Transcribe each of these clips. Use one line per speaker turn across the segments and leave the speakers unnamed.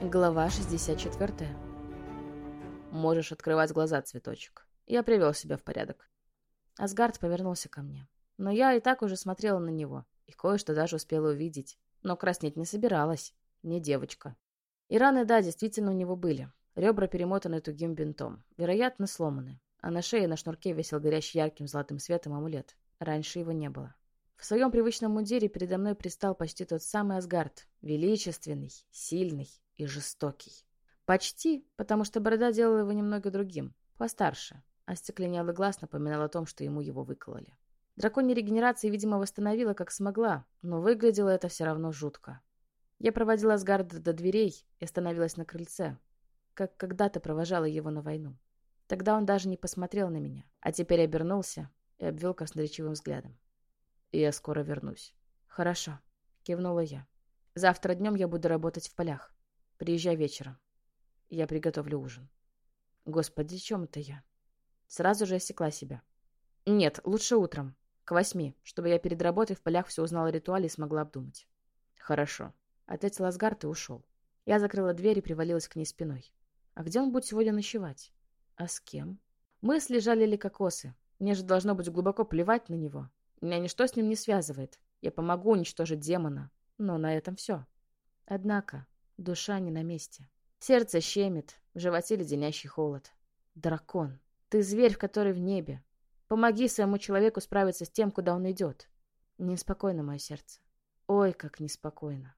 Глава 64. Можешь открывать глаза, цветочек. Я привел себя в порядок. Асгард повернулся ко мне. Но я и так уже смотрела на него. И кое-что даже успела увидеть. Но краснеть не собиралась. Не девочка. И раны, да, действительно у него были. Ребра перемотаны тугим бинтом. Вероятно, сломаны. А на шее на шнурке висел горящий ярким золотым светом амулет. Раньше его не было. В своем привычном мундире передо мной пристал почти тот самый Асгард. Величественный, сильный, и жестокий. Почти, потому что борода делала его немного другим, постарше, а стекленелый глаз напоминал о том, что ему его выкололи. Драконья регенерация, видимо, восстановила, как смогла, но выглядело это все равно жутко. Я проводила Асгарда до дверей и остановилась на крыльце, как когда-то провожала его на войну. Тогда он даже не посмотрел на меня, а теперь обернулся и обвел красноречивым взглядом. «Я скоро вернусь». «Хорошо», — кивнула я. «Завтра днем я буду работать в полях. Приезжай вечером. Я приготовлю ужин. Господи, чем это я? Сразу же осекла себя. Нет, лучше утром. К восьми, чтобы я перед работой в полях все узнала о ритуале и смогла обдумать. Хорошо. Ответил Асгард и ушел. Я закрыла дверь и привалилась к ней спиной. А где он будет сегодня ночевать? А с кем? Мысли жалили кокосы. Мне же должно быть глубоко плевать на него. Меня ничто с ним не связывает. Я помогу уничтожить демона. Но на этом все. Однако, Душа не на месте. Сердце щемит, в животе леденящий холод. Дракон, ты зверь, который в небе. Помоги своему человеку справиться с тем, куда он идет. Неспокойно мое сердце. Ой, как неспокойно.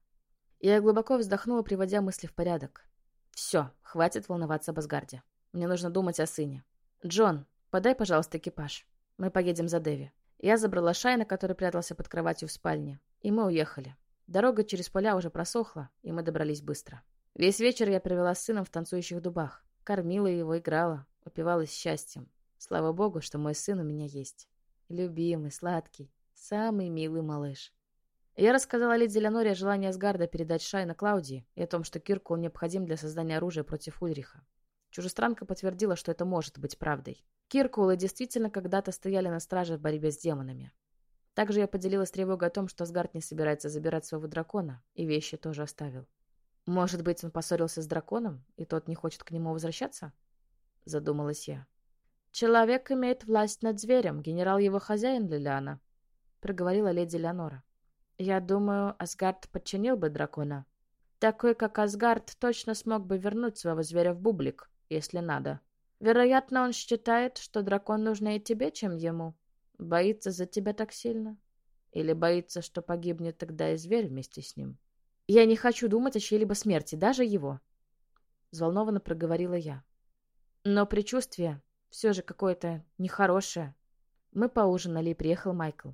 Я глубоко вздохнула, приводя мысли в порядок. Все, хватит волноваться об Асгарде. Мне нужно думать о сыне. Джон, подай, пожалуйста, экипаж. Мы поедем за Дэви. Я забрала Шайна, который прятался под кроватью в спальне, и мы уехали. Дорога через поля уже просохла, и мы добрались быстро. Весь вечер я провела с сыном в танцующих дубах. Кормила его, играла, упивалась счастьем. Слава богу, что мой сын у меня есть. Любимый, сладкий, самый милый малыш. Я рассказала леди Леоноре о желании Асгарда передать Шайна Клаудии и о том, что Кирку он необходим для создания оружия против Ульриха. Чужестранка подтвердила, что это может быть правдой. Киркулы действительно когда-то стояли на страже в борьбе с демонами. Также я поделилась тревогой о том, что Асгард не собирается забирать своего дракона, и вещи тоже оставил. Может быть, он поссорился с драконом, и тот не хочет к нему возвращаться? Задумалась я. «Человек имеет власть над зверем, генерал его хозяин, Лилиана», — проговорила леди Леонора. «Я думаю, Асгард подчинил бы дракона. Такой, как Асгард, точно смог бы вернуть своего зверя в бублик, если надо. Вероятно, он считает, что дракон нужнее тебе, чем ему. Боится за тебя так сильно? Или боится, что погибнет тогда и зверь вместе с ним? Я не хочу думать о чьей-либо смерти, даже его. Взволнованно проговорила я. Но предчувствие все же какое-то нехорошее. Мы поужинали, и приехал Майкл.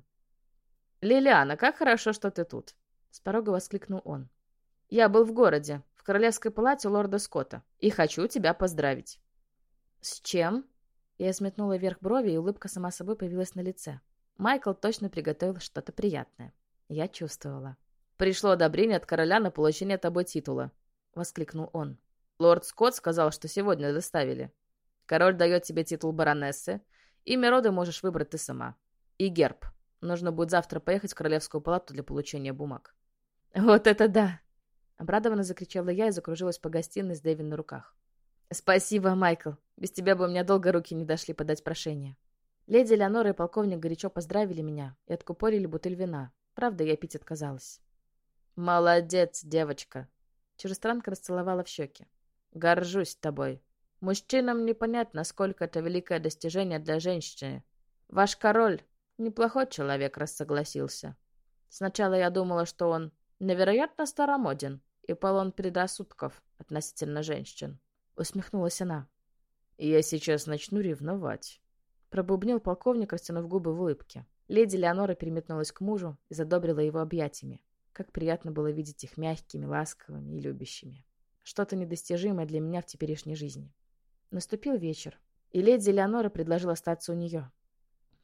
«Лилиана, как хорошо, что ты тут!» С порога воскликнул он. «Я был в городе, в Королевской палате лорда Скотта, и хочу тебя поздравить». «С чем?» Я сметнула вверх брови, и улыбка сама собой появилась на лице. Майкл точно приготовил что-то приятное. Я чувствовала. «Пришло одобрение от короля на получение тобой титула», — воскликнул он. «Лорд Скотт сказал, что сегодня доставили. Король дает тебе титул баронессы. Имя рода можешь выбрать ты сама. И герб. Нужно будет завтра поехать в Королевскую палату для получения бумаг». «Вот это да!» Обрадованно закричала я и закружилась по гостиной с Дэвин на руках. «Спасибо, Майкл. Без тебя бы у меня долго руки не дошли подать прошение». Леди Леонора и полковник горячо поздравили меня и откупорили бутыль вина. Правда, я пить отказалась. «Молодец, девочка!» Чужестранка расцеловала в щеки. «Горжусь тобой. Мужчинам непонятно, насколько это великое достижение для женщины. Ваш король неплохой человек, раз согласился. Сначала я думала, что он невероятно старомоден и полон предрассудков относительно женщин. Усмехнулась она. «Я сейчас начну ревновать», — пробубнил полковник, растянув губы в улыбке. Леди Леонора переметнулась к мужу и задобрила его объятиями. Как приятно было видеть их мягкими, ласковыми и любящими. Что-то недостижимое для меня в теперешней жизни. Наступил вечер, и леди Леонора предложила остаться у нее.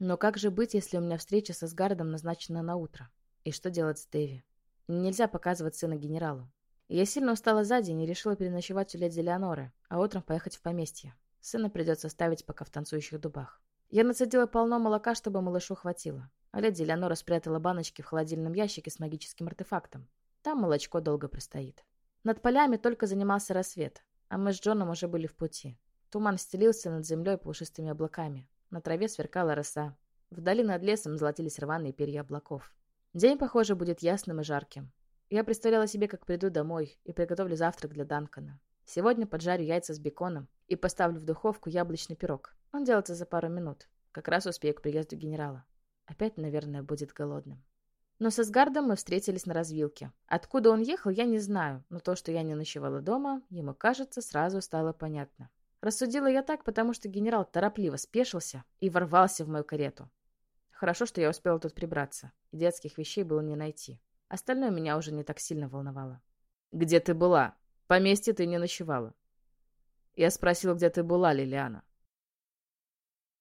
Но как же быть, если у меня встреча со Сгардом назначена на утро? И что делать с Дэви? Нельзя показывать сына генералу. Я сильно устала за день и решила переночевать у леди Леоноры, а утром поехать в поместье. Сына придется оставить пока в танцующих дубах. Я нацедила полно молока, чтобы малышу хватило. А леди Леонора спрятала баночки в холодильном ящике с магическим артефактом. Там молочко долго простоит. Над полями только занимался рассвет, а мы с Джоном уже были в пути. Туман стелился над землей пушистыми облаками. На траве сверкала роса. Вдали над лесом золотились рваные перья облаков. День, похоже, будет ясным и жарким. Я представляла себе, как приду домой и приготовлю завтрак для Данкона. Сегодня поджарю яйца с беконом и поставлю в духовку яблочный пирог. Он делается за пару минут. Как раз успею к приезду генерала. Опять, наверное, будет голодным. Но с Асгардом мы встретились на развилке. Откуда он ехал, я не знаю, но то, что я не ночевала дома, ему, кажется, сразу стало понятно. Рассудила я так, потому что генерал торопливо спешился и ворвался в мою карету. Хорошо, что я успела тут прибраться, и детских вещей было не найти. Остальное меня уже не так сильно волновало. «Где ты была? Поместье ты не ночевала». Я спросил, где ты была, Лилиана.